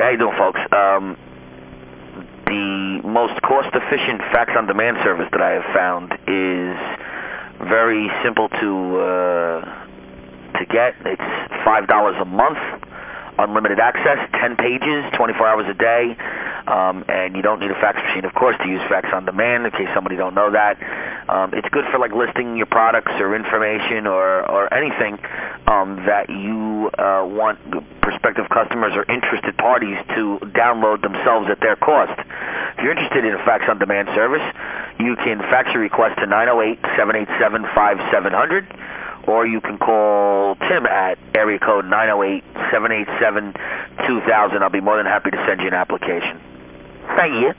How you doing, folks? Um, the most cost-efficient fax-on-demand service that I have found is very simple to uh, to get. It's five dollars a month, unlimited access, ten pages, 24 hours a day, um, and you don't need a fax machine, of course, to use fax on demand. In case somebody don't know that, um, it's good for like listing your products or information or or anything um, that you uh, want prospective customers or interested parties to download themselves at their cost. If you're interested in a fax on demand service, you can fax your request to 908-787-5700 or you can call Tim at area code 908-787-2000. I'll be more than happy to send you an application. Thank you.